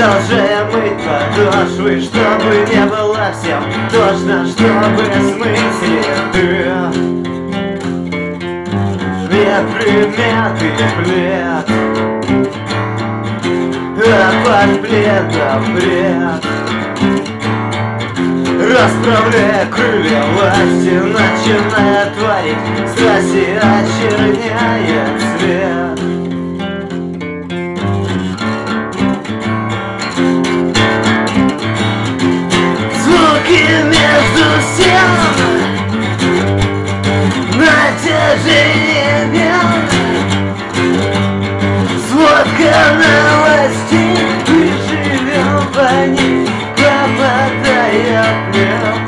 Продолжаем мыть подошвы, чтобы не было всем тошно, чтобы смыть следы Неприметный плед. А под пледом бред Расправляя крылья власти, начиная творить Страсти очерняет свет Вен Сводка новостей Мы живем по ней, попадая плен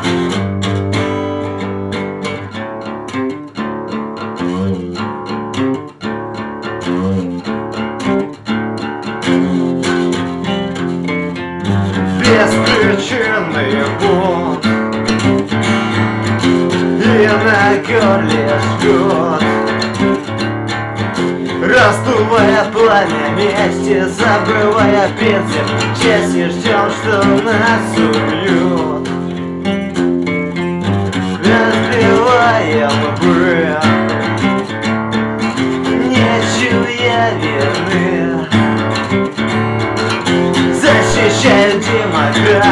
Беспричинный И на горле жгут Раздувая пламя мести Забрывая принцип чести Ждем, что нас убьют. Разбиваем бред Не чуя вины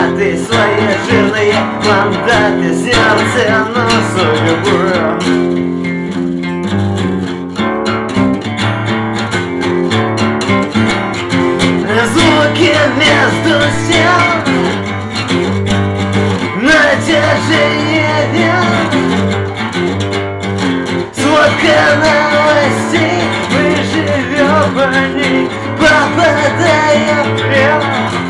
демократы свои жирные мандаты Снял цену судьбы Звуки между стен Натяжение вен Сводка новостей Мы живем по ней Попадая в плен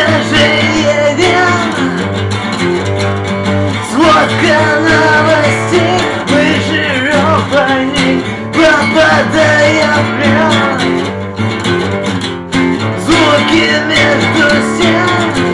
движение вен новостей, мы живем по ней Попадая в плен Звуки между сен